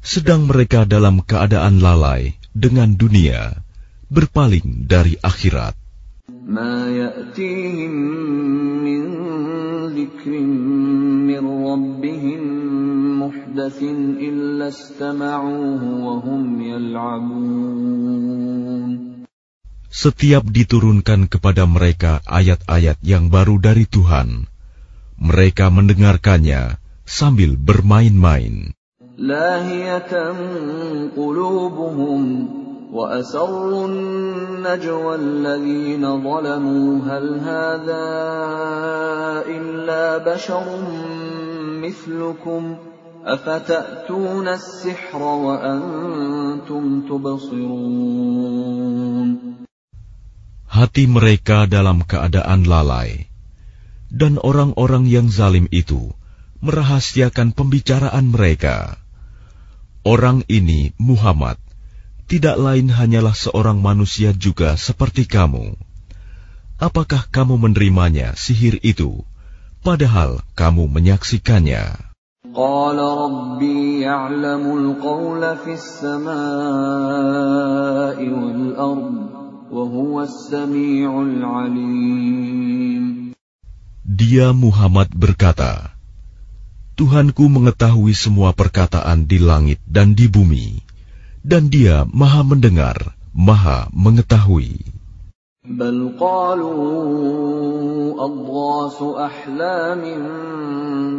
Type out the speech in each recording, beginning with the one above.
sedang mereka dalam keadaan lalai dengan dunia, berpaling dari akhirat. Setiap diturunkan kepada mereka ayat-ayat yang baru dari Tuhan, mereka mendengarkannya sambil bermain-main. لاهية قلوبهم وأسروا النجوى الذين ظلموا هل هذا إلا بشر مثلكم أفتأتون السحر وأنتم تبصرون Hati mereka dalam keadaan lalai, dan orang-orang yang zalim itu merahasiakan pembicaraan mereka. Orang ini, Muhammad, tidak lain hanyalah seorang manusia juga seperti kamu. Apakah kamu menerimanya sihir itu, padahal kamu menyaksikannya? Dia Muhammad berkata, Tuhanku mengetahui semua perkataan di langit dan di bumi, dan dia maha mendengar, maha mengetahui. بل قالوا أضغاث أحلام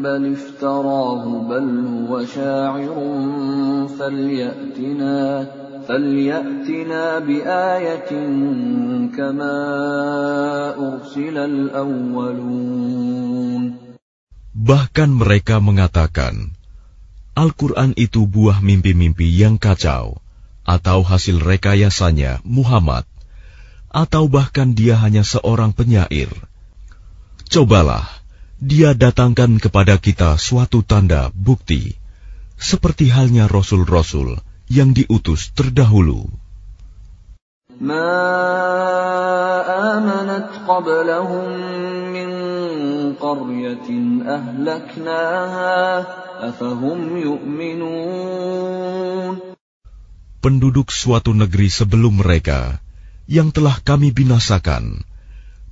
بل افتراه بل هو شاعر فليأتنا فليأتنا بآية كما أرسل الأولون Bahkan mereka mengatakan, Al-Quran itu buah mimpi-mimpi yang kacau, atau hasil rekayasanya Muhammad, atau bahkan dia hanya seorang penyair. Cobalah, dia datangkan kepada kita suatu tanda bukti, seperti halnya rasul-rasul yang diutus terdahulu. Qablahum قرية أهلكناها أفهم يؤمنون Penduduk suatu negeri sebelum mereka, yang telah kami binasakan,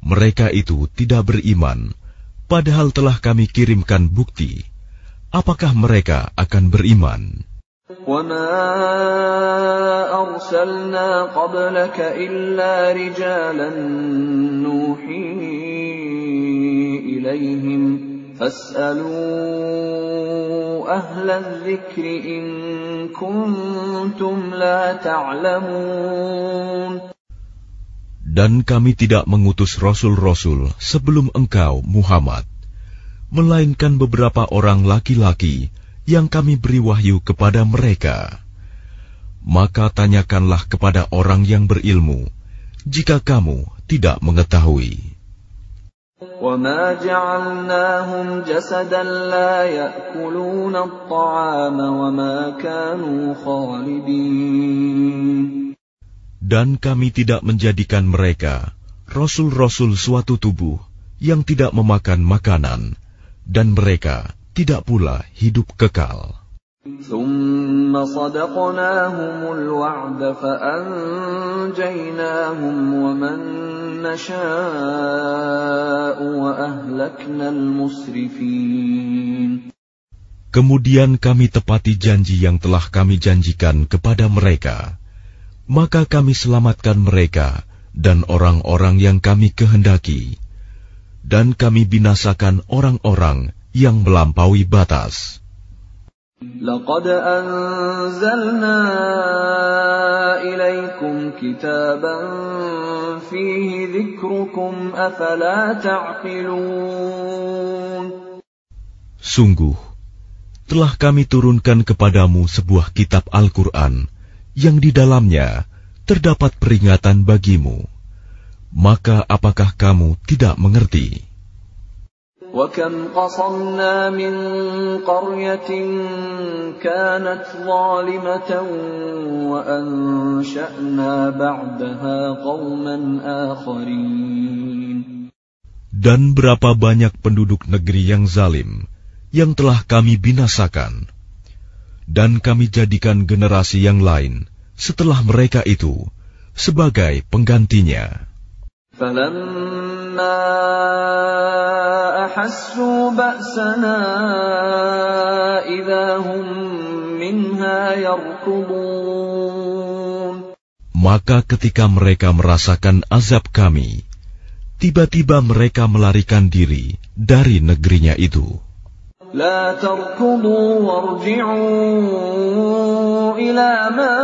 mereka itu tidak beriman, padahal telah kami kirimkan bukti. Apakah mereka akan beriman? وما أرسلنا قبلك إلا رجالا نوحي إليهم فاسألوا أهل الذكر إن كنتم لا تعلمون Dan kami tidak mengutus rasul-rasul sebelum engkau, Muhammad, melainkan beberapa orang laki-laki yang kami beri wahyu kepada mereka. Maka tanyakanlah kepada orang yang berilmu, jika kamu tidak mengetahui. وما جعلناهم جسدا لا يأكلون الطعام وما كانوا خالدين Dan kami tidak menjadikan mereka rasul-rasul suatu tubuh yang tidak memakan makanan, dan mereka tidak pula hidup kekal. ثم صدقناهم الوعد فأنجيناهم ومن نشاء وأهلكنا المسرفين Kemudian kami tepati janji yang telah kami janjikan kepada mereka. Maka kami selamatkan mereka dan orang-orang yang kami kehendaki. Dan kami binasakan orang-orang yang melampaui batas. لقد أنزلنا إليكم كتابا فيه ذكركم أفلا تعقلون Sungguh, telah kami turunkan kepadamu sebuah kitab Al-Quran yang di dalamnya terdapat peringatan bagimu. Maka apakah kamu tidak mengerti? وكم قصمنا من قرية كانت ظالمة وأنشأنا بعدها قوما آخرين Dan berapa banyak penduduk negeri yang zalim yang telah kami binasakan, dan kami jadikan generasi yang lain setelah mereka itu sebagai penggantinya. فلما أحسوا بأسنا إذا هم منها يركضون Maka ketika mereka merasakan azab kami, tiba-tiba mereka melarikan diri dari negerinya itu. لا تركضوا وارجعوا إلى ما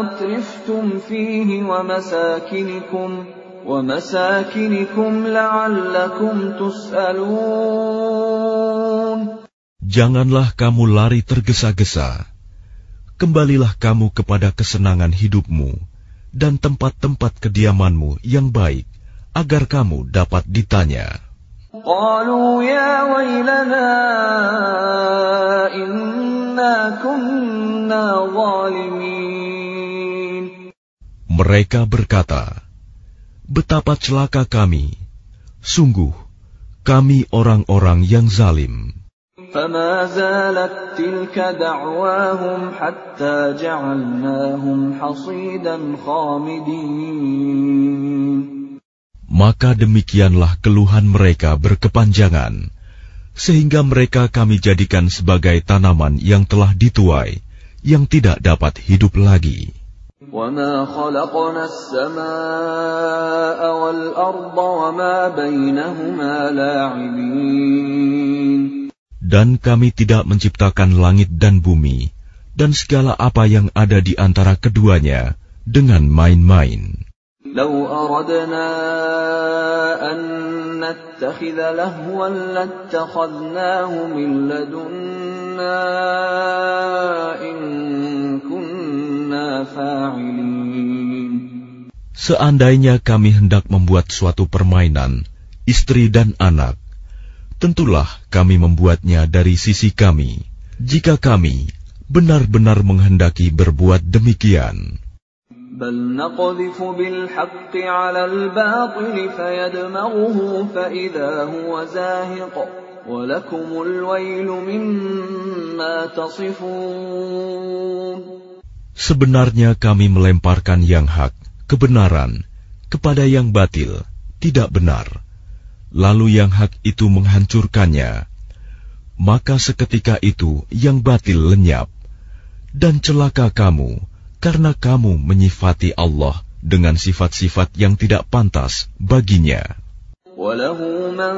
أترفتم فيه ومساكنكم ومساكنكم لعلكم تسألون Janganlah kamu lari tergesa-gesa. Kembalilah kamu kepada kesenangan hidupmu dan tempat-tempat kediamanmu yang baik, agar kamu dapat ditanya. Mereka berkata, Betapa celaka kami. Sungguh, kami orang-orang yang zalim. فما زالت تلك دعواهم حتى جعلناهم حصيدا خامدين Maka demikianlah keluhan mereka berkepanjangan, sehingga mereka kami jadikan sebagai tanaman yang telah dituai, yang tidak dapat hidup lagi. وما خلقنا السماء والأرض وما بينهما لاعبين Dan kami tidak menciptakan langit dan bumi, dan segala apa yang ada di antara keduanya, dengan main-main. لو أردنا أن نتخذ لهوا لاتخذناه من لدنا إن كنا فاعلين Seandainya kami hendak membuat suatu permainan, istri dan anak, tentulah kami membuatnya dari sisi kami, jika kami benar-benar menghendaki berbuat demikian. بل نقذف بالحق على الباطل فيدمغه فإذا هو زاهق ولكم الويل مما تصفون Sebenarnya kami melemparkan yang hak, kebenaran, kepada yang batil, tidak benar. Lalu yang hak itu menghancurkannya. Maka seketika itu yang batil lenyap. Dan celaka kamu, karena kamu menyifati Allah dengan sifat-sifat yang tidak pantas baginya. وله من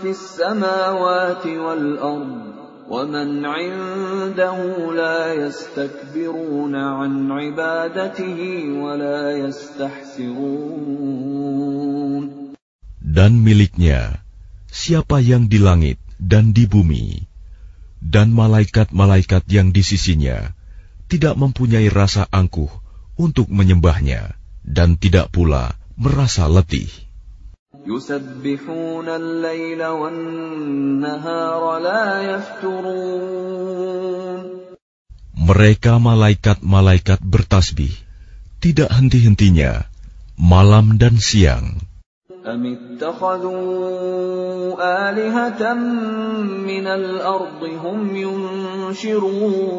في السماوات والأرض ومن عنده لا يستكبرون عن عبادته ولا يستحسرون Dan miliknya, siapa yang di langit dan di bumi, dan malaikat-malaikat yang di sisinya, tidak mempunyai rasa angkuh untuk menyembahnya, dan tidak pula merasa letih. يسبحون الليل والنهار لا يفترون Mereka malaikat-malaikat bertasbih, tidak henti-hentinya, malam dan siang. أم اتخذوا آلهة من الأرض هم ينشرون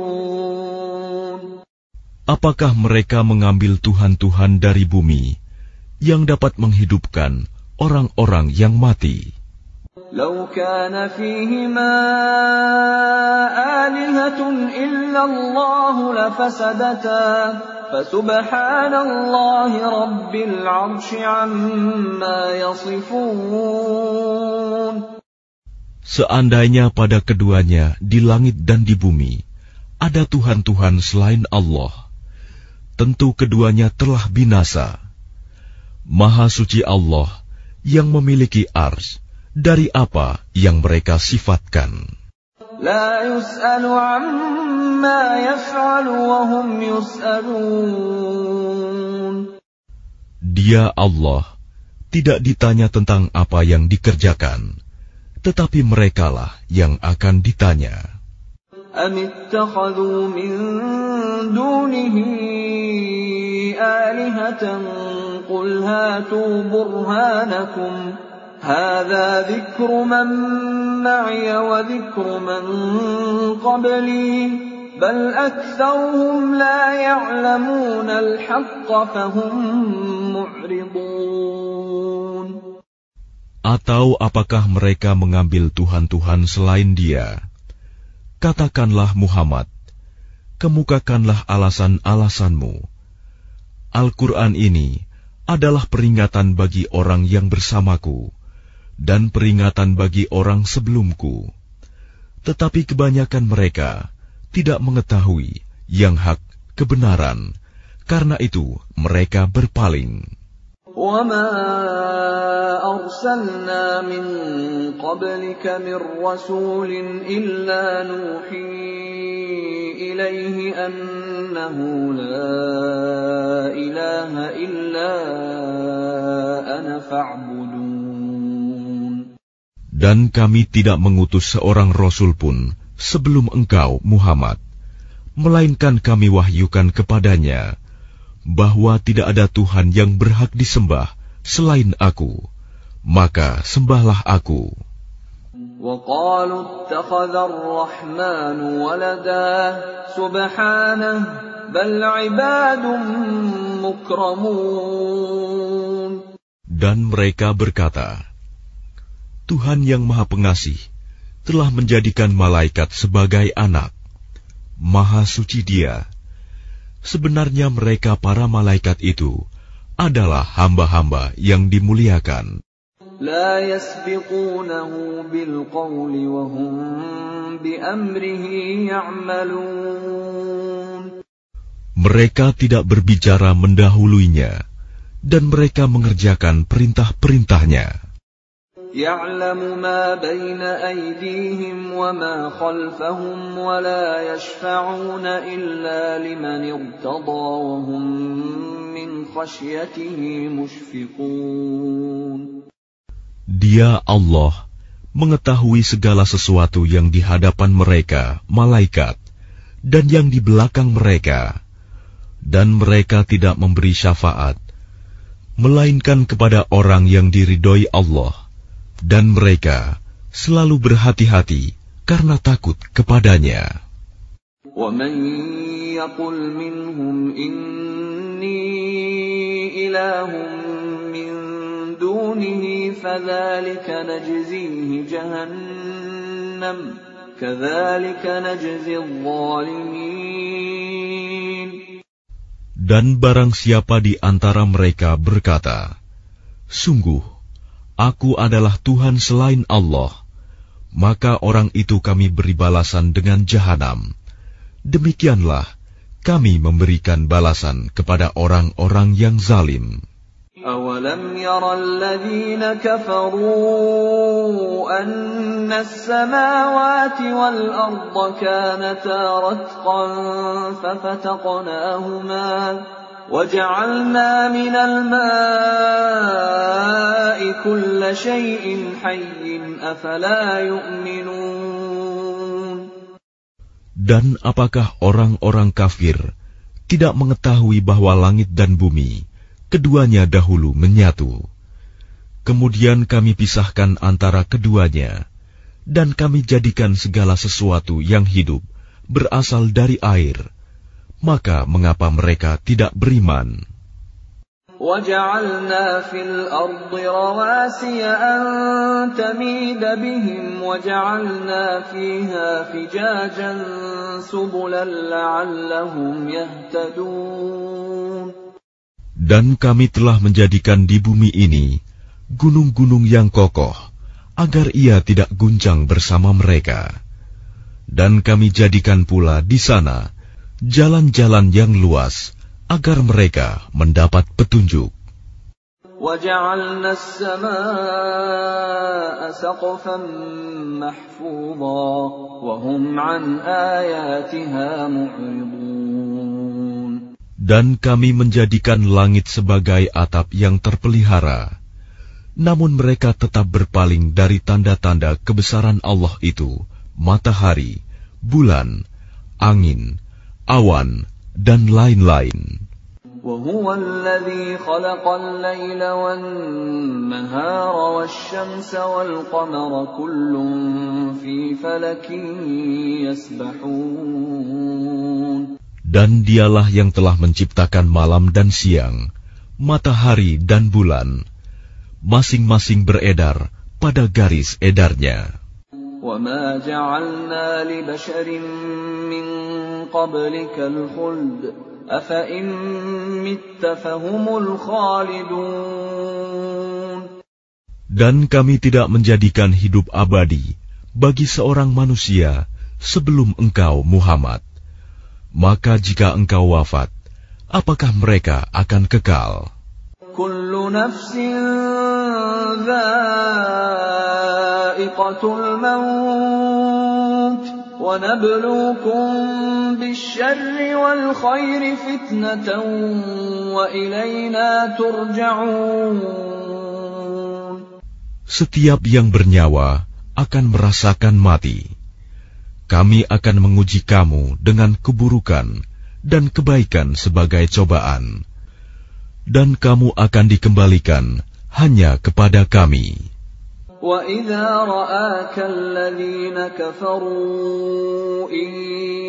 Apakah mereka mengambil Tuhan-Tuhan dari bumi yang dapat menghidupkan orang-orang yang mati? لو كان فيهما آلهة إلا الله لفسدتا فسبحان الله رب العرش عما يصفون Seandainya pada keduanya di langit dan di bumi ada Tuhan-Tuhan selain Allah, tentu keduanya telah binasa. Maha suci Allah yang memiliki ars dari apa yang mereka sifatkan. لا يسأل عما يفعل وهم يسألون Dia Allah tidak ditanya tentang apa yang dikerjakan, tetapi merekalah yang akan ditanya. أم اتخذوا من دونه آلهة قل هاتوا برهانكم هذا ذكر من معي وذكر من قبلي بل أكثرهم لا يعلمون الحق فهم معرضون Atau apakah mereka mengambil Tuhan-Tuhan selain dia? Katakanlah Muhammad, kemukakanlah alasan-alasanmu. Al-Quran ini adalah peringatan bagi orang yang bersamaku dan peringatan bagi orang sebelumku. Tetapi kebanyakan mereka tidak mengetahui yang hak kebenaran, karena itu mereka berpaling. وما أرسلنا من قبلك من رسول إلا نوحي إليه أنه لا إله إلا أنا فاعبدون Dan kami tidak mengutus seorang rasul pun sebelum engkau, Muhammad, melainkan kami wahyukan kepadanya bahwa tidak ada Tuhan yang berhak disembah selain Aku, maka sembahlah Aku. وقالوا اتخذ الرحمن ولدا سبحانه بل عباد مكرمون Dan mereka berkata, Tuhan yang Maha Pengasih telah menjadikan malaikat sebagai anak. Maha suci Dia. Sebenarnya mereka para malaikat itu adalah hamba-hamba yang dimuliakan. لا يسبقونه بالقول وهم بأمره يعملون Mereka tidak berbicara mendahuluinya, dan mereka mengerjakan perintah-perintahnya. يعلم ما بين أيديهم وما خلفهم ولا يشفعون إلا لمن ارتضى وهم من خشيته مشفقون Dia Allah mengetahui segala sesuatu yang di hadapan mereka, malaikat, dan yang di belakang mereka, dan mereka tidak memberi syafaat, melainkan kepada orang yang diridhoi Allah, dan mereka selalu berhati-hati karena takut kepadanya. ومن يقل منهم إني إله من دونه فذلك نجزيه جهنم كذلك نجزي الظالمين Dan barang siapa di antara mereka berkata, Sungguh, aku adalah Tuhan selain Allah, maka orang itu kami beri balasan dengan jahanam. Demikianlah kami memberikan balasan kepada orang-orang yang zalim. أولم ير الذين كفروا أن السماوات والأرض كانتا رتقا ففتقناهما وجعلنا من الماء كل شيء حي أفلا يؤمنون Dan apakah orang-orang kafir tidak mengetahui bahwa langit dan bumi keduanya dahulu menyatu? Kemudian kami pisahkan antara keduanya, dan kami jadikan segala sesuatu yang hidup berasal dari air. Maka mengapa mereka tidak beriman? وجعلنا في الأرض رواسي أن تميد بهم وجعلنا فيها فجاجا سبلا لعلهم يهتدون Dan kami telah menjadikan di bumi ini gunung-gunung yang kokoh, agar ia tidak guncang bersama mereka. Dan kami jadikan pula di sana jalan-jalan yang luas agar mereka mendapat petunjuk. Dan kami menjadikan langit sebagai atap yang terpelihara, namun mereka tetap berpaling dari tanda-tanda kebesaran Allah itu, matahari, bulan, angin, awan, dan lain-lain. وهو الذي خلق الليل والنهار والشمس والقمر كل في فلك يسبحون Dan dialah yang telah menciptakan malam dan siang, matahari dan bulan, masing-masing beredar pada garis edarnya. وما جعلنا لبشر من قبلك الخلد أفإن مت فهم الخالدون Dan kami tidak menjadikan hidup abadi bagi seorang manusia sebelum engkau Muhammad. Maka jika engkau wafat, apakah mereka akan kekal? الْمَوْتِ وَنَبْلُوكُمْ بِالشَّرِّ وَالْخَيْرِ فِتْنَةً وَإِلَيْنَا تُرْجَعُونَ Setiap yang bernyawa akan merasakan mati. Kami akan menguji kamu dengan keburukan dan kebaikan sebagai cobaan, dan kamu akan dikembalikan hanya kepada Kami. وَإِذَا رَآكَ الَّذِينَ كَفَرُوا إِن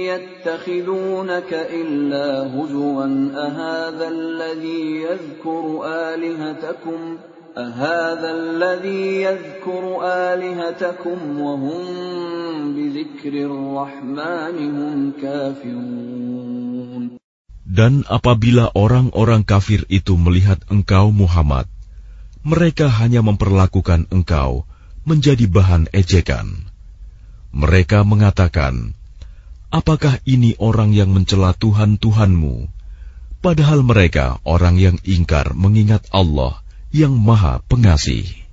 يَتَّخِذُونَكَ إِلَّا هُزُوًا أَهَذَا الَّذِي يَذْكُرُ آلِهَتَكُمْ أَهَذَا الَّذِي يَذْكُرُ آلِهَتَكُمْ وَهُمْ بِذِكْرِ الرَّحْمَنِ هُمْ كَافِرُونَ Dan apabila orang-orang kafir itu melihat engkau Muhammad, mereka hanya memperlakukan engkau menjadi bahan ejekan. Mereka mengatakan, "Apakah ini orang yang mencela Tuhan-Tuhanmu?" Padahal mereka orang yang ingkar mengingat Allah yang Maha Pengasih.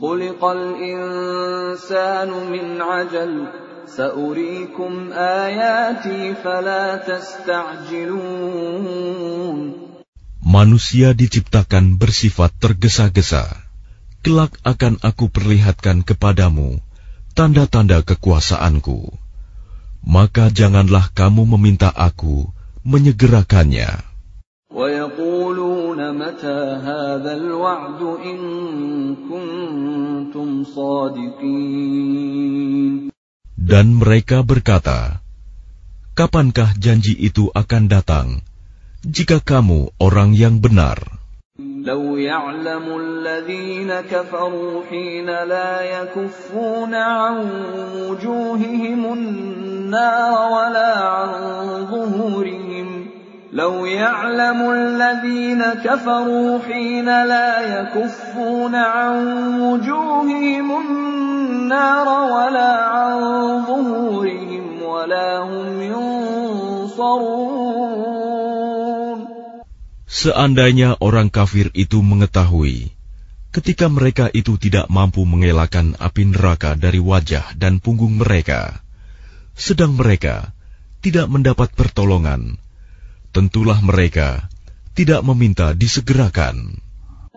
خلق الإنسان من عجل سأريكم آياتي فلا تستعجلون Manusia diciptakan bersifat tergesa-gesa. Kelak akan aku perlihatkan kepadamu tanda-tanda kekuasaanku. Maka janganlah kamu meminta aku menyegerakannya. Dan mereka berkata, Kapankah janji itu akan datang? Jika kamu orang yang benar? لو يعلم الذين كفروا حين لا يكفون عن وجوههم النار ولا عن ظهورهم لو يعلم الذين كفروا حين لا يكفون عن وجوههم النار ولا عن ظهورهم ولا هم ينصرون Seandainya orang kafir itu mengetahui, ketika mereka itu tidak mampu mengelakkan api neraka dari wajah dan punggung mereka, sedang mereka tidak mendapat pertolongan, tentulah mereka tidak meminta disegerakan.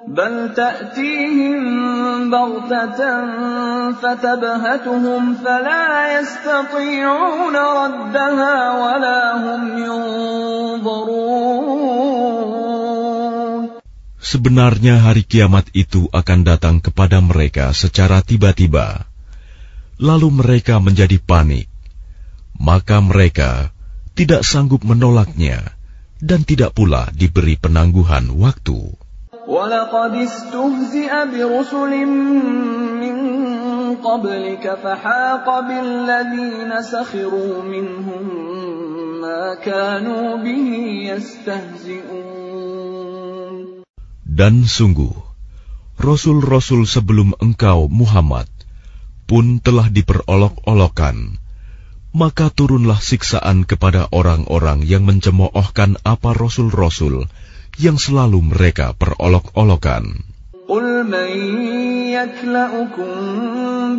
بل تأتيهم بغتة فتبهتهم فلا يستطيعون ردها ولا هم ينظرون Sebenarnya hari kiamat itu akan datang kepada mereka secara tiba-tiba. Lalu mereka menjadi panik. Maka mereka tidak sanggup menolaknya dan tidak pula diberi penangguhan waktu. Dan sungguh, Rasul-Rasul sebelum engkau Muhammad pun telah diperolok-olokkan, maka turunlah siksaan kepada orang-orang yang mencemoohkan apa Rasul-Rasul yang selalu mereka perolok-olokan. قل من يكلأكم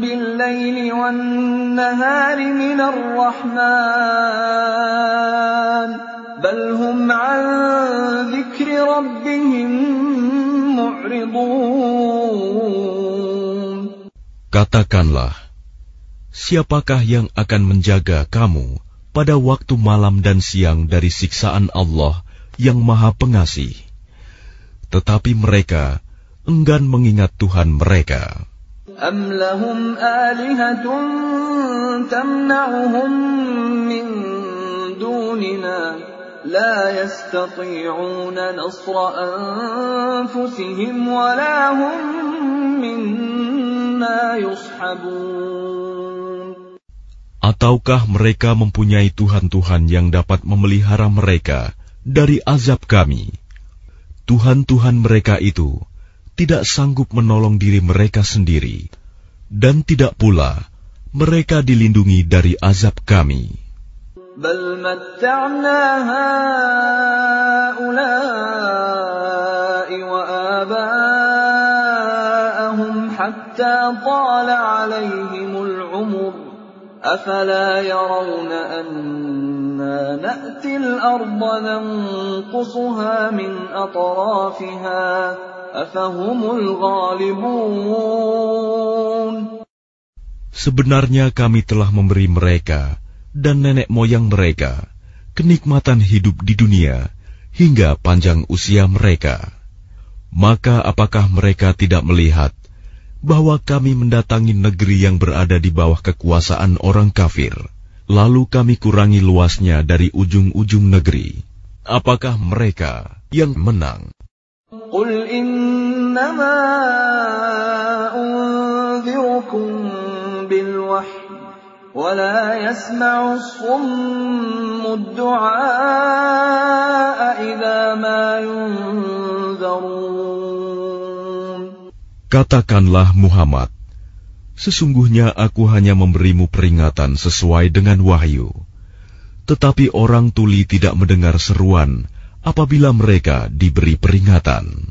بالليل والنهار من الرحمن بل هم عن ذكر ربهم معرضون Katakanlah, siapakah yang akan menjaga kamu pada waktu malam dan siang dari siksaan Allah yang Maha Pengasih? Tetapi mereka enggan mengingat Tuhan mereka. أم لهم آلهة تمنعهم من دوننا لا يستطيعون نصر أنفسهم ولا هم منا يصحبون Ataukah mereka mempunyai Tuhan-Tuhan yang dapat memelihara mereka dari azab kami? Tuhan-Tuhan mereka itu tidak sanggup menolong diri mereka sendiri, dan tidak pula mereka dilindungi dari azab kami. بل متعنا هؤلاء وآباءهم حتى طال عليهم العمر. أفلا يرون أنا نأتي الأرض ننقصها من أطرافها؟ أفهم الغالبون. Sebenarnya kami telah memberi mereka dan nenek moyang mereka, kenikmatan hidup di dunia hingga panjang usia mereka. Maka apakah mereka tidak melihat bahwa kami mendatangi negeri yang berada di bawah kekuasaan orang kafir, lalu kami kurangi luasnya dari ujung-ujung negeri? Apakah mereka yang menang? Qul innama unzirukum bil ولا يسمع الصم الدعاء إذا ما ينذرون Katakanlah Muhammad, sesungguhnya aku hanya memberimu peringatan sesuai dengan wahyu. Tetapi orang tuli tidak mendengar seruan apabila mereka diberi peringatan.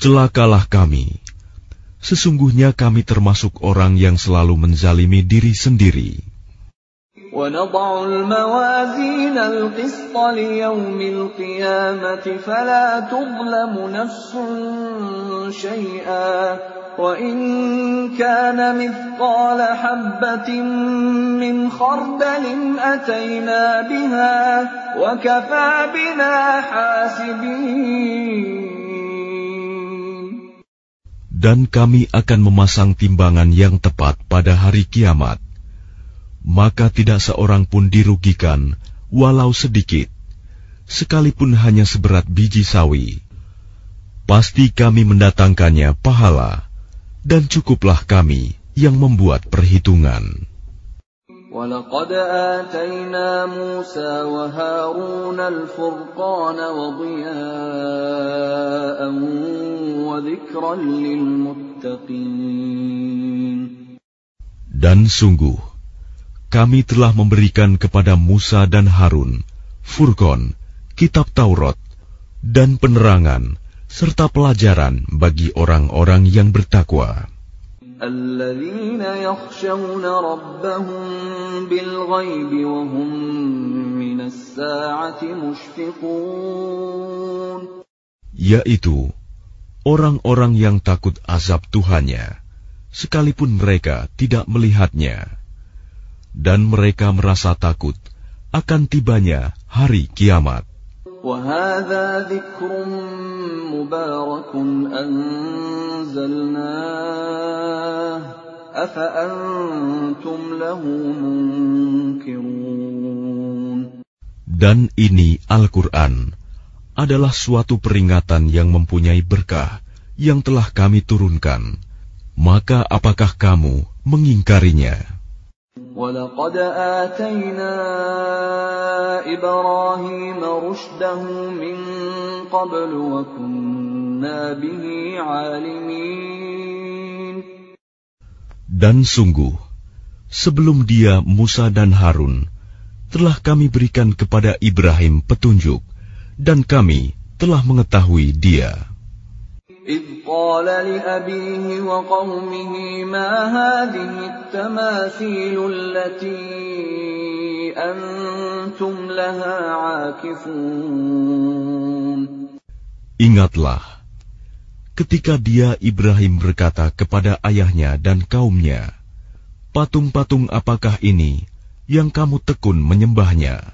Celakalah kami. Sesungguhnya kami termasuk orang yang selalu menzalimi diri sendiri. ونضع الموازين القسط ليوم القيامة فلا تظلم نفس شيئا وإن كان مثقال حبة من خردل أتينا بها وكفى بنا حاسبين dan kami akan memasang timbangan yang tepat pada hari kiamat. Maka tidak seorang pun dirugikan, walau sedikit, sekalipun hanya seberat biji sawi. Pasti kami mendatangkannya pahala, dan cukuplah kami yang membuat perhitungan. ولقد آتينا موسى وهارون الفرقان وضياء وذكرا للمتقين Dan sungguh, kami telah memberikan kepada Musa dan Harun, Furqon, kitab Taurat, dan penerangan, serta pelajaran bagi orang-orang yang bertakwa. الذين يخشون ربهم بالغيب وهم من الساعة مشفقون yaitu orang-orang yang takut azab Tuhannya, sekalipun mereka tidak melihatnya, dan mereka merasa takut akan tibanya hari kiamat. وهذا ذكر مبارك أنزلناه أفأنتم له منكرون Dan ini Al-Quran adalah suatu peringatan yang mempunyai berkah yang telah kami turunkan, maka apakah kamu mengingkarinya? ولقد آتينا إبراهيم رشده من قبل وكنا به عالمين Dan sungguh, sebelum dia Musa dan Harun, telah kami berikan kepada Ibrahim petunjuk, dan kami telah mengetahui dia. إذ قال لأبيه وقومه ما هذه التماثيل التي أنتم لها عاكفون Ingatlah, ketika dia Ibrahim berkata kepada ayahnya dan kaumnya, Patung-patung apakah ini yang kamu tekun menyembahnya?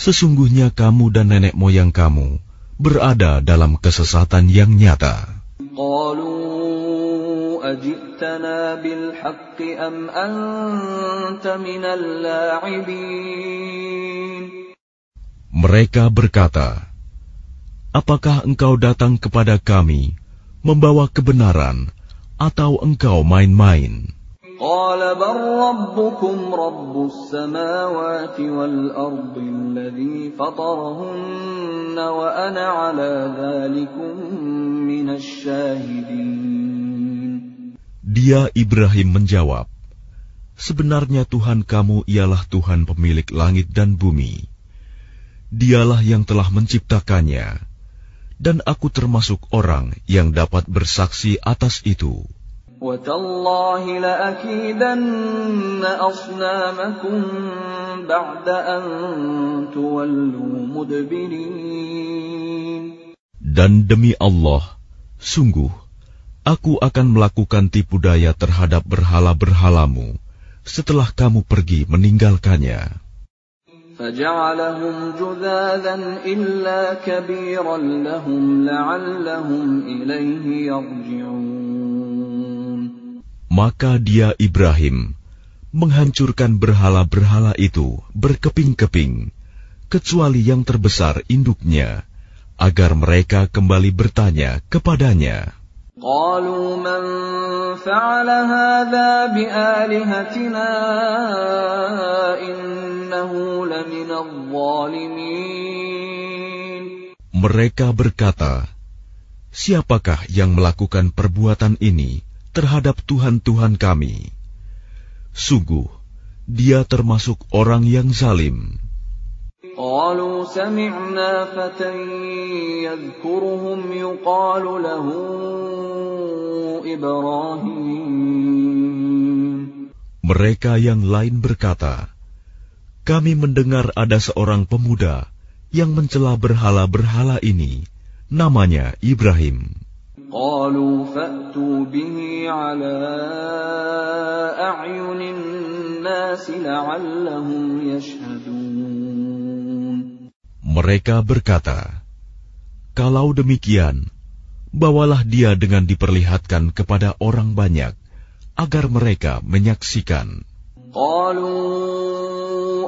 sesungguhnya kamu dan nenek moyang kamu berada dalam kesesatan yang nyata. Mereka berkata, Apakah engkau datang kepada kami membawa kebenaran atau engkau main-main? قال بل ربكم رب السماوات والأرض الذي فطرهن وأنا على ذلك من الشاهدين. Dia Ibrahim menjawab, Sebenarnya Tuhan kamu ialah Tuhan pemilik langit dan bumi. Dialah yang telah menciptakannya, dan aku termasuk orang yang dapat bersaksi atas itu. وتالله لأكيدن أصنامكم بعد أن تولوا مدبرين Dan demi Allah, sungguh, aku akan melakukan tipu daya terhadap berhala-berhalamu setelah kamu pergi meninggalkannya. فجعلهم جذاذا إلا كبيرا لهم لعلهم إليه يرجعون Maka dia Ibrahim menghancurkan berhala-berhala itu berkeping-keping, kecuali yang terbesar induknya, agar mereka kembali bertanya kepadanya. قالوا من فعل هذا بآلهتنا إنه لمن الظالمين Mereka berkata, Siapakah yang melakukan perbuatan ini terhadap Tuhan-Tuhan kami? Sungguh, dia termasuk orang yang zalim. قالوا سمعنا فتى يذكرهم يقال له إبراهيم Mereka yang lain berkata, Kami mendengar ada seorang pemuda yang mencela berhala-berhala ini, namanya Ibrahim. قالوا فأتوا به على أعين الناس لعلهم يشهدون Mereka berkata, Kalau demikian, bawalah dia dengan diperlihatkan kepada orang banyak, agar mereka menyaksikan. قالوا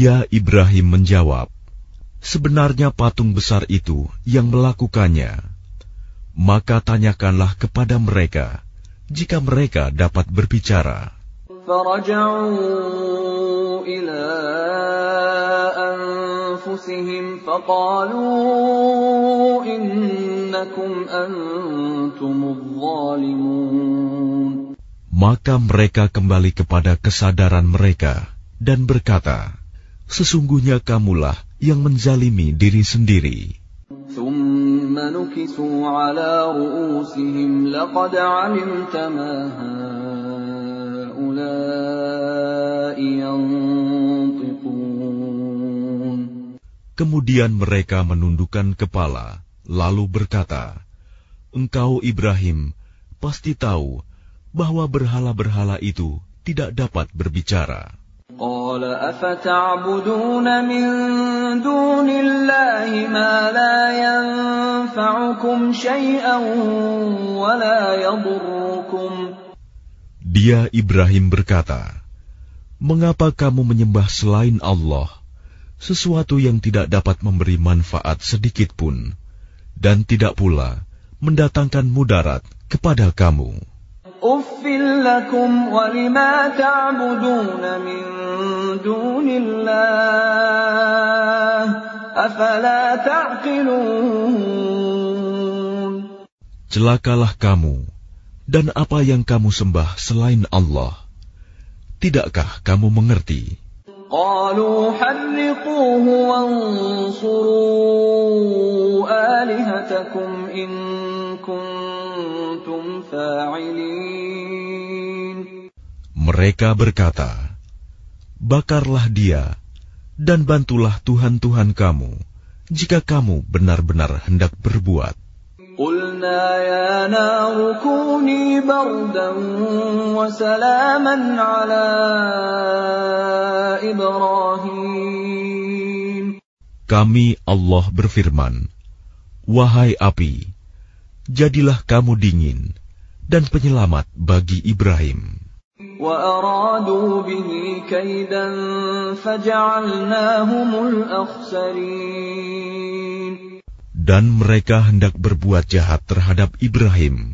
Dia Ibrahim menjawab, Sebenarnya patung besar itu yang melakukannya. Maka tanyakanlah kepada mereka, jika mereka dapat berbicara. Maka mereka kembali kepada kesadaran mereka dan berkata, sesungguhnya kamulah yang menzalimi diri sendiri. Kemudian mereka menundukkan kepala, lalu berkata, Engkau Ibrahim pasti tahu bahwa berhala-berhala itu tidak dapat berbicara. قال أفتعبدون من دون الله ما لا ينفعكم شيئا ولا يضركم Dia Ibrahim berkata, Mengapa kamu menyembah selain Allah sesuatu yang tidak dapat memberi manfaat sedikit pun dan tidak pula mendatangkan mudarat kepada kamu? أف لكم ولما تعبدون من دون الله أفلا تعقلون Celakalah kamu dan apa yang kamu sembah selain Allah. Tidakkah kamu mengerti? قالوا حرقوه وانصروا آلهتكم إن كنتم فاعلين Mereka berkata, Bakarlah dia, dan bantulah Tuhan-Tuhan kamu, jika kamu benar-benar hendak berbuat. Kami Allah berfirman, Wahai api, jadilah kamu dingin, dan penyelamat bagi Ibrahim. وأرادوا به كيدا فجعلناهم الأخسرين Dan mereka hendak berbuat jahat terhadap Ibrahim,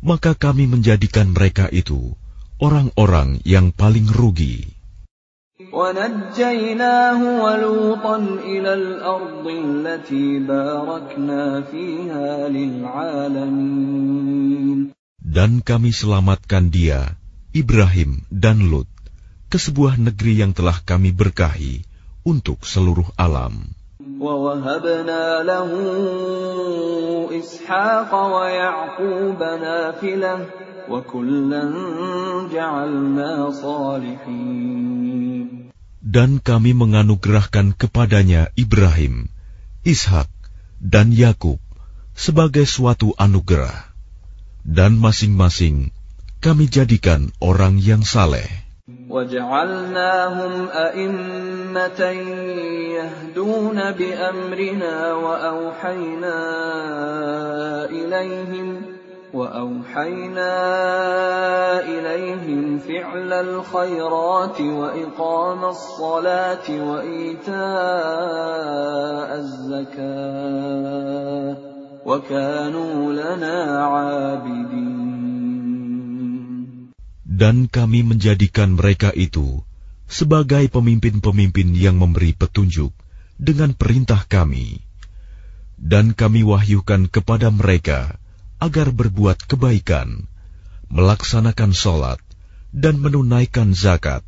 maka kami menjadikan mereka itu orang-orang yang paling rugi. ونجيناه ولوطا إلى الأرض التي باركنا فيها للعالمين Dan kami selamatkan dia, Ibrahim dan Lut, ke sebuah negeri yang telah kami berkahi untuk seluruh alam. ووهبنا له إسحاق ويعقوب نافلة وكلا جعلنا صالحين Dan kami menganugerahkan kepadanya Ibrahim, Ishak, dan Yakub sebagai suatu anugerah. Dan masing-masing kami jadikan orang yang saleh. وجعلناهم أئمة يهدون بأمرنا وأوحينا إليهم وأوحينا إليهم فعل الخيرات وإقام الصلاة وإيتاء الزكاة وكانوا لنا عابدين dan kami menjadikan mereka itu sebagai pemimpin-pemimpin yang memberi petunjuk dengan perintah kami. Dan kami wahyukan kepada mereka agar berbuat kebaikan, melaksanakan sholat, dan menunaikan zakat.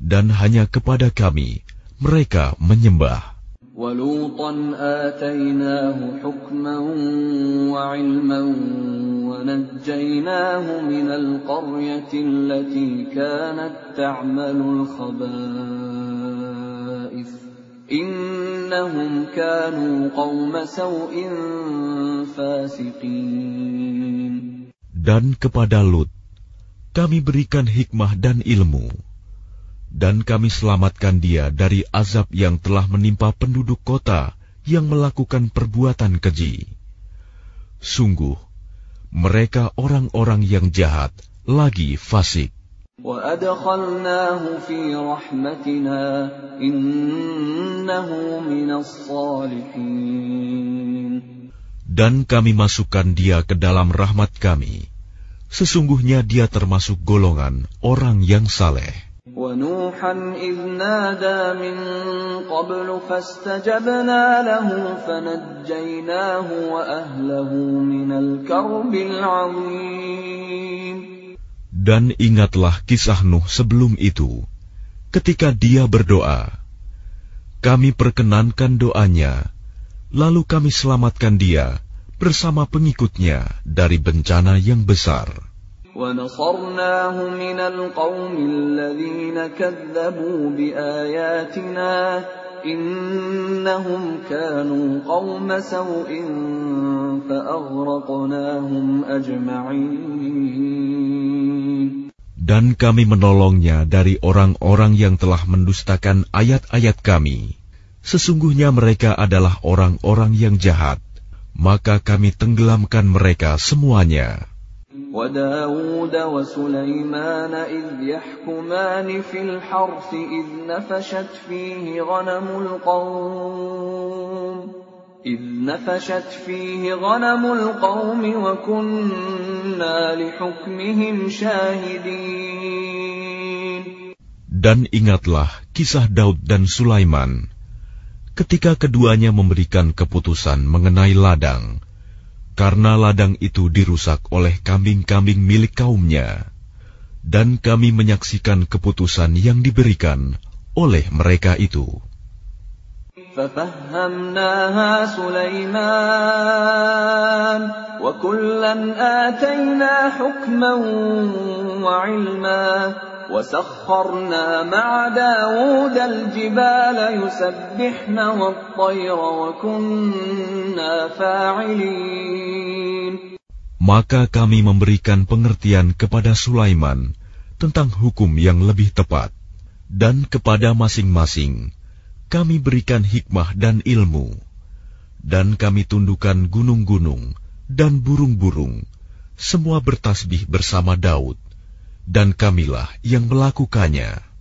Dan hanya kepada kami mereka menyembah. ولوطا آتيناه حكما وعلما ونجيناه من القرية التي كانت تعمل الخبائث إنهم كانوا قوم سوء فاسقين Dan kepada Lut, kami berikan hikmah dan ilmu. dan kami selamatkan dia dari azab yang telah menimpa penduduk kota yang melakukan perbuatan keji. Sungguh, mereka orang-orang yang jahat lagi fasik. Dan kami masukkan dia ke dalam rahmat kami. Sesungguhnya dia termasuk golongan orang yang saleh. ونوحا إذ نادى من قبل فاستجبنا له فنجيناه وأهله من الكرب العظيم Dan ingatlah kisah Nuh sebelum itu, ketika dia berdoa. Kami perkenankan doanya, lalu kami selamatkan dia bersama pengikutnya dari bencana yang besar. ونصرناه من القوم الذين كذبوا بآياتنا إنهم كانوا قوم سوء فأغرقناهم أجمعين Dan kami menolongnya dari orang-orang yang telah mendustakan ayat-ayat kami. Sesungguhnya mereka adalah orang-orang yang jahat. Maka kami tenggelamkan mereka semuanya. وداود وسليمان إذ يحكمان في الحرث إذ نفشت فيه غنم القوم إذ نفشت فيه غنم القوم وكنا لحكمهم شاهدين Dan ingatlah kisah Daud dan Sulaiman ketika keduanya memberikan keputusan mengenai ladang, karena ladang itu dirusak oleh kambing-kambing milik kaumnya, dan kami menyaksikan keputusan yang diberikan oleh mereka itu. ففهمناها سليمان وكلا آتينا حكما وعلما وسخرنا مع داود الجبال يسبحن والطير وكنا فاعلين Maka kami memberikan pengertian kepada Sulaiman tentang hukum yang lebih tepat, dan kepada masing-masing kami berikan hikmah dan ilmu, dan kami tundukkan gunung-gunung dan burung-burung, semua bertasbih bersama Daud, dan kamilah yang melakukannya.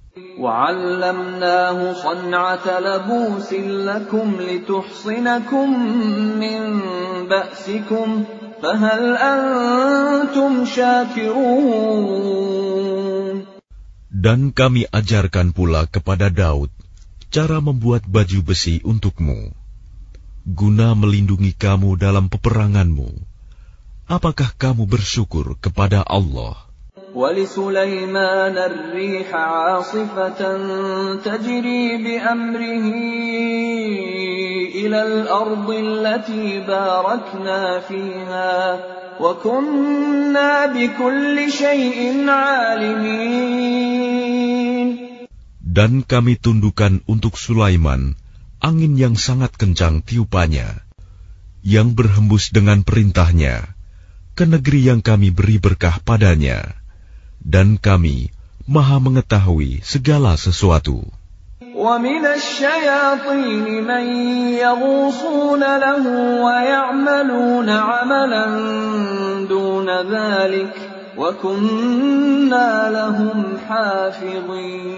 Dan kami ajarkan pula kepada Daud cara membuat baju besi untukmu, guna melindungi kamu dalam peperanganmu. Apakah kamu bersyukur kepada Allah? ولسليمان الريح عاصفة تجري بأمره إلى الأرض التي باركنا فيها وكنا بكل شيء عالمين Dan kami tundukkan untuk Sulaiman angin yang sangat kencang tiupannya, yang berhembus dengan perintahnya ke negeri yang kami beri berkah padanya, dan kami maha mengetahui segala sesuatu. ومن الشياطين من يغوصون له ويعملون عملا دون ذلك وكنا لهم حافظين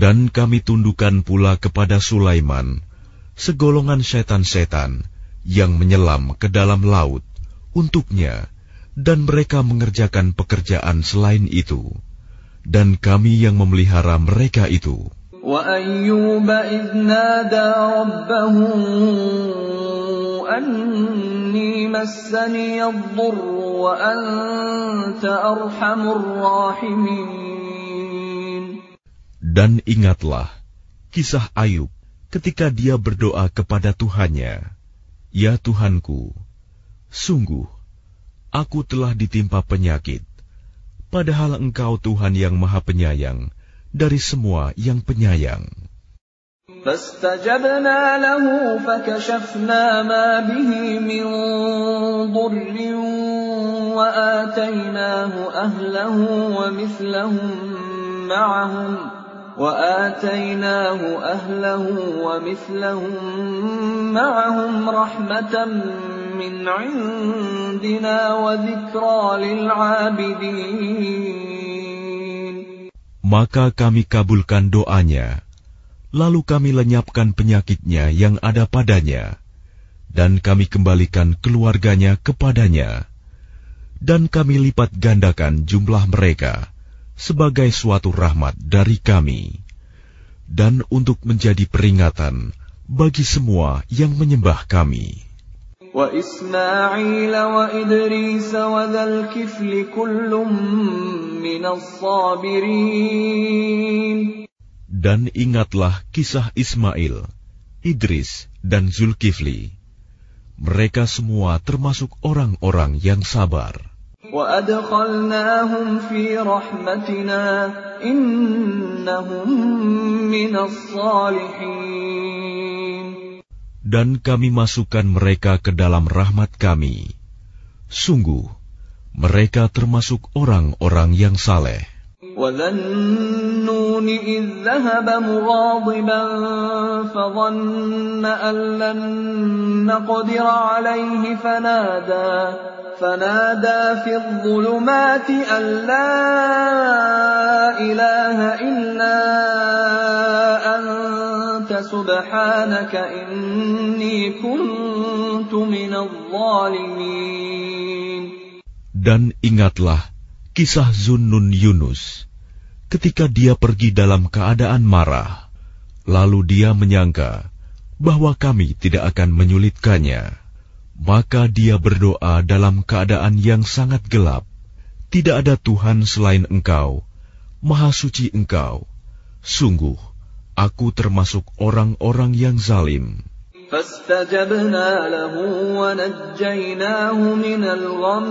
Dan kami tundukkan pula kepada Sulaiman segolongan setan-setan yang menyelam ke dalam laut untuknya, dan mereka mengerjakan pekerjaan selain itu, dan kami yang memelihara mereka itu. وأيوب إذ نادى ربه أني مسني الضر وأنت أرحم الراحمين Dan ingatlah kisah Ayub ketika dia berdoa kepada Tuhannya, "Ya Tuhanku, sungguh aku telah ditimpa penyakit, padahal Engkau Tuhan yang Maha Penyayang dari semua yang penyayang." فاستجبنا له فكشفنا ما به من ضر وآتيناه أهله ومثلهم معهم وآتيناه أهله ومثلهم معهم رحمة min indina wa lil. Maka kami kabulkan doanya, lalu kami lenyapkan penyakitnya yang ada padanya, dan kami kembalikan keluarganya kepadanya, dan kami lipat gandakan jumlah mereka sebagai suatu rahmat dari kami, dan untuk menjadi peringatan bagi semua yang menyembah kami. وإسماعيل وإدريس وذا الكفل كل من الصابرين Dan ingatlah kisah Ismail, Idris, dan Zulkifli. Mereka semua termasuk orang-orang yang sabar. وأدخلناهم في رحمتنا إنهم من الصالحين Dan kami masukkan mereka ke dalam rahmat kami. Sungguh, mereka termasuk orang-orang yang saleh. وذا النون إذ ذهب مغاضبا فظن أن لن نقدر عليه فنادى فنادى في الظلمات أن لا إله إلا أنت Dan ingatlah kisah Zunnun Yunus ketika dia pergi dalam keadaan marah. Lalu dia menyangka bahwa kami tidak akan menyulitkannya. Maka dia berdoa dalam keadaan yang sangat gelap. Tidak ada Tuhan selain engkau, Maha Suci engkau. Sungguh, aku termasuk orang-orang yang zalim. فاستجبنا له ونجيناه من الغم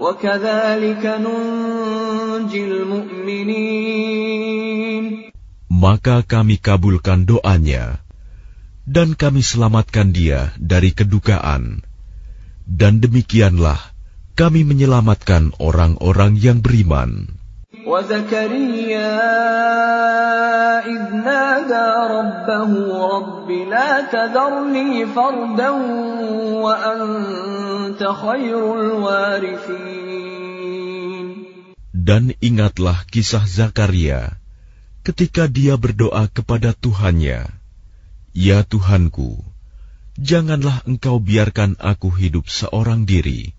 وكذلك ننجي المؤمنين Maka kami kabulkan doanya, dan kami selamatkan dia dari kedukaan. Dan demikianlah kami menyelamatkan orang-orang yang beriman. وزكريا إذ نادى ربه رب لا تذرني فردا وأنت خير الوارثين Dan ingatlah kisah Zakaria ketika dia berdoa kepada Tuhannya, "Ya Tuhanku, janganlah Engkau biarkan aku hidup seorang diri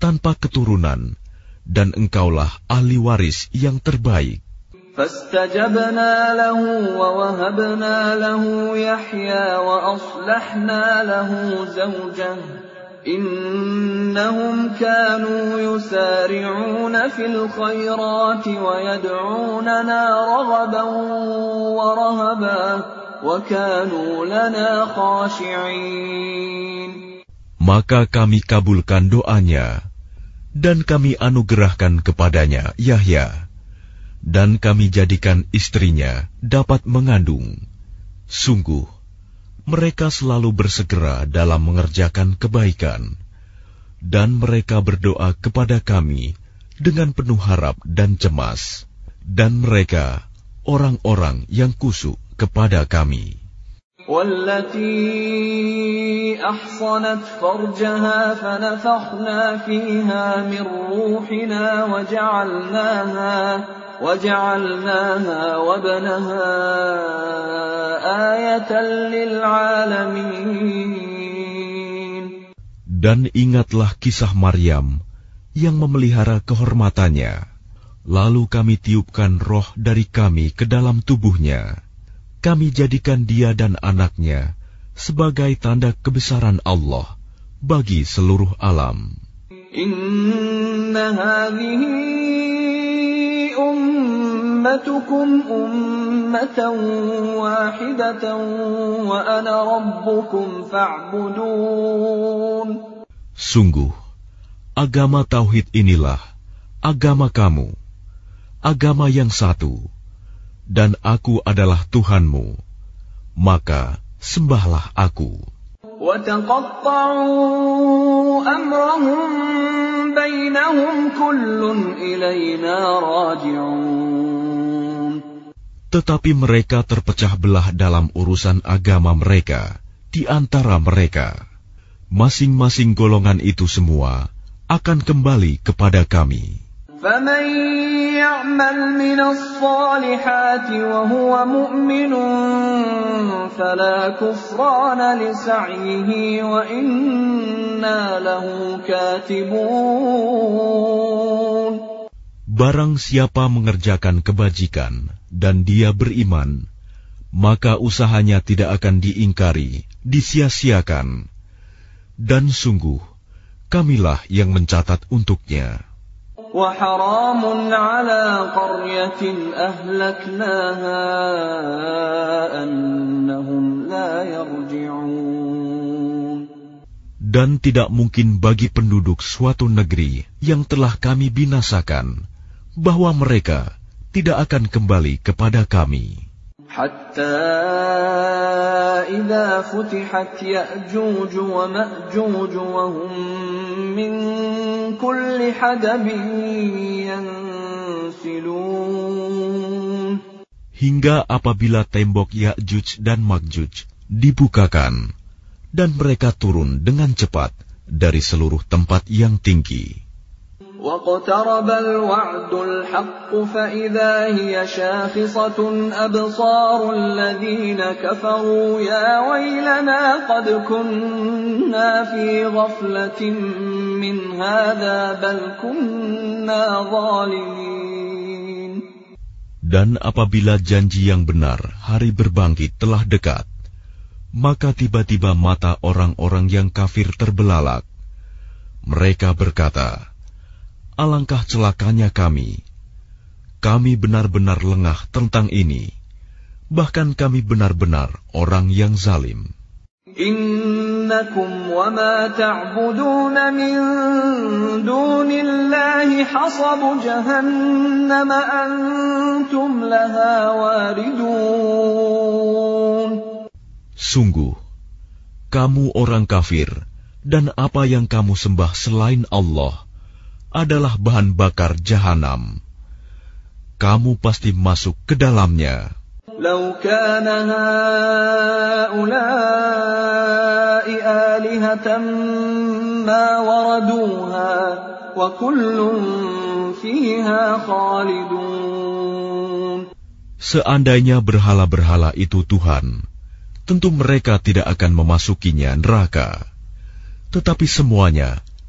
tanpa keturunan, dan Engkaulah ahli waris yang terbaik." فاستجبنا له ووهبنا له يحيى وأصلحنا له زوجه إنهم كانوا يسارعون في الخيرات ويدعوننا رغبا ورهبا وكانوا لنا خاشعين Maka kami kabulkan doanya, dan kami anugerahkan kepadanya Yahya, dan kami jadikan istrinya dapat mengandung. Sungguh, mereka selalu bersegera dalam mengerjakan kebaikan, dan mereka berdoa kepada kami dengan penuh harap dan cemas, dan mereka orang-orang yang kusuk kepada kami. والتي أحصنت فرجها فنفخنا فيها من روحنا وجعلناها وجعلناها وابنها آية للعالمين Dan ingatlah kisah Maryam yang memelihara kehormatannya. Lalu kami tiupkan roh dari kami ke dalam tubuhnya. kami jadikan dia dan anaknya sebagai tanda kebesaran Allah bagi seluruh alam. Sungguh, agama Tauhid inilah agama kamu, agama yang satu, dan aku adalah Tuhanmu, maka sembahlah aku. Tetapi mereka terpecah belah dalam urusan agama mereka, di antara mereka. Masing-masing golongan itu semua akan kembali kepada kami. فمن يعمل من الصالحات وهو مؤمن فلا كفران لسعيه وإنا له كاتبون Barang siapa mengerjakan kebajikan dan dia beriman, maka usahanya tidak akan diingkari, disia-siakan. Dan sungguh, kamilah yang mencatat untuknya. وحرام على قرية أهلكناها أنهم لا يرجعون Dan tidak mungkin bagi penduduk suatu negeri yang telah kami binasakan, bahwa mereka tidak akan kembali kepada kami. حتى إذا فتحت يأجوج ومأجوج وهم من كل حدب ينسلون Hingga apabila tembok Ya'juj dan Makjuj dibukakan, dan mereka turun dengan cepat dari seluruh tempat yang tinggi. واقترب الوعد الحق فإذا هي شاخصة أبصار الذين كفروا يا ويلنا قد كنا في غفلة من هذا بل كنا ظالمين Dan apabila janji yang benar hari berbangkit telah dekat, maka tiba-tiba mata orang-orang yang kafir terbelalak. Mereka berkata, Alangkah celakanya kami. Kami benar-benar lengah tentang ini. Bahkan kami benar-benar orang yang zalim. Innakum wa ma ta'budun min dunillahi hasabu jahannam antum laha waridun. Sungguh, kamu orang kafir, dan apa yang kamu sembah selain Allah, adalah bahan bakar jahanam. Kamu pasti masuk ke dalamnya. لو كان هؤلاء آلهة ما وردوها وكل فيها خالدون Seandainya berhala-berhala itu Tuhan, tentu mereka tidak akan memasukinya neraka. Tetapi semuanya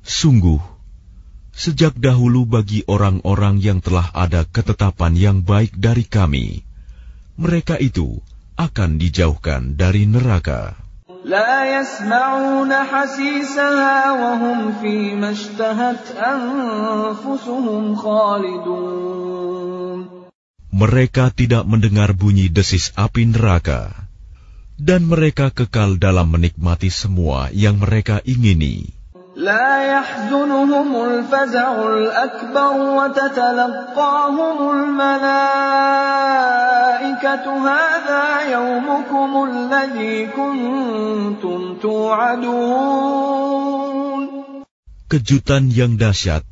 Sungguh, sejak dahulu bagi orang-orang yang telah ada ketetapan yang baik dari kami, mereka itu akan dijauhkan dari neraka. لا يسمعون حسيسها وهم فيما اشتهت أنفسهم خالدون Mereka tidak mendengar bunyi desis api neraka, dan mereka kekal dalam menikmati semua yang mereka ingini. لا يحزنهم الفزع الأكبر وتتلقاهم الملائكة هذا يومكم الذي كنتم توعدون Kejutan yang dahsyat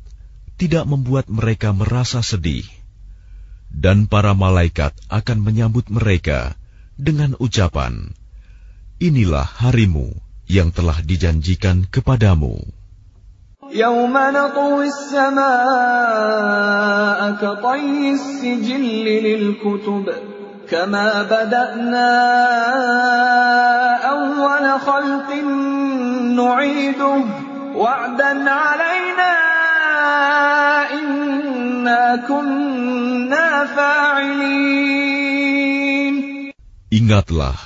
tidak membuat mereka merasa sedih, dan para malaikat akan menyambut mereka dengan ucapan, "Inilah harimu yang telah dijanjikan kepadamu." يوم نطوي السماء كطي السجل للكتب كما بدأنا أول خلق نعيده وعدا علينا إنا كنا فاعلين Ingatlah,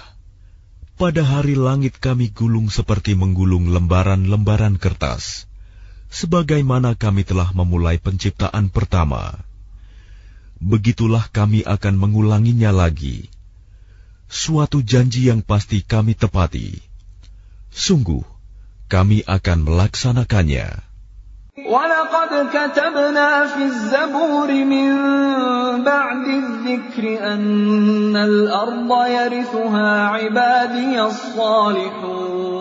pada hari langit kami gulung seperti menggulung lembaran-lembaran kertas, sebagaimana kami telah memulai penciptaan pertama. Begitulah kami akan mengulanginya lagi. Suatu janji yang pasti kami tepati. Sungguh, kami akan melaksanakannya. ولقد كتبنا في الزبور من بعد الذكر أن الأرض يرثها عبادي الصالحون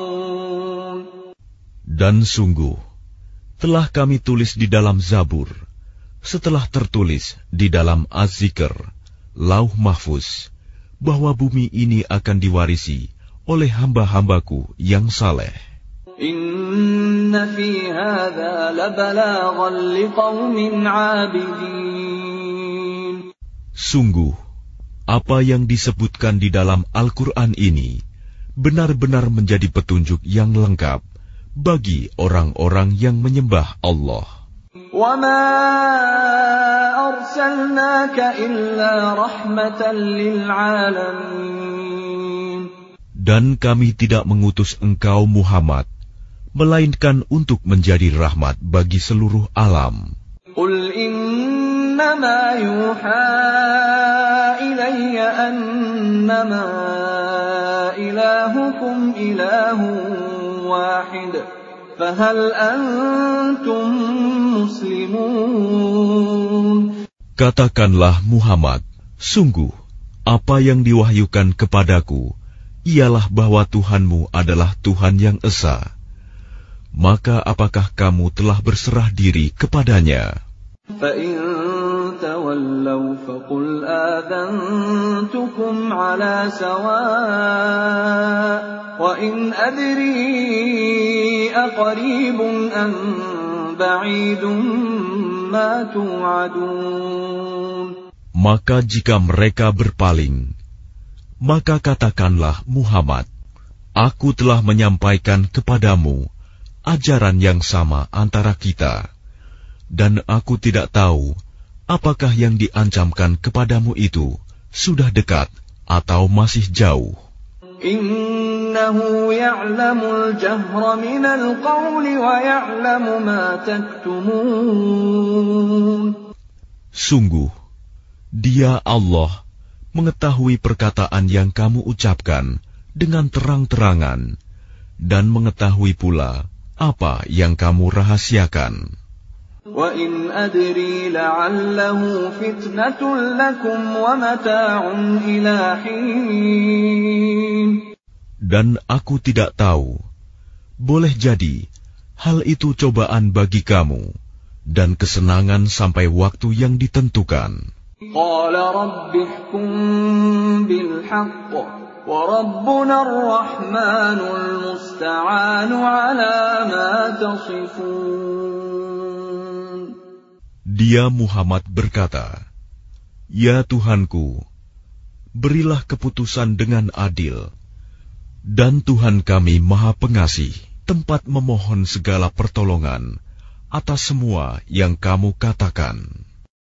Dan sungguh, telah kami tulis di dalam Zabur, setelah tertulis di dalam Az-Zikr, Lauh Mahfuz, bahwa bumi ini akan diwarisi oleh hamba-hambaku yang saleh. Inna fi hadha labalaghan liqaumin 'abidin. Sungguh, apa yang disebutkan di dalam Al-Quran ini benar-benar menjadi petunjuk yang lengkap bagi orang-orang yang menyembah Allah. وَمَا أَرْسَلْنَاكَ إِلَّا رَحْمَةً لِلْعَالَمِينَ Dan kami tidak mengutus engkau Muhammad, melainkan untuk menjadi rahmat bagi seluruh alam. Katakanlah Muhammad, sungguh apa yang diwahyukan kepadaku ialah bahwa Tuhanmu adalah Tuhan yang Esa maka apakah kamu telah berserah diri kepadanya? Maka jika mereka berpaling, maka katakanlah Muhammad, Aku telah menyampaikan kepadamu ajaran yang sama antara kita, dan aku tidak tahu apakah yang diancamkan kepadamu itu sudah dekat atau masih jauh. Sungguh, dia Allah mengetahui perkataan yang kamu ucapkan dengan terang-terangan dan mengetahui pula apa yang kamu rahasiakan. وَإِنْ أَدْرِي لَعَلَّهُ فِتْنَةٌ لَكُمْ وَمَتَاعٌ إِلَىٰ حِينٍ Dan aku tidak tahu, boleh jadi hal itu cobaan bagi kamu dan kesenangan sampai waktu yang ditentukan. قَالَ رَبِّ احْكُم بِالْحَقِّ Dia Muhammad berkata, Ya Tuhanku, berilah keputusan dengan adil, dan Tuhan kami Maha Pengasih, tempat memohon segala pertolongan atas semua yang kamu katakan.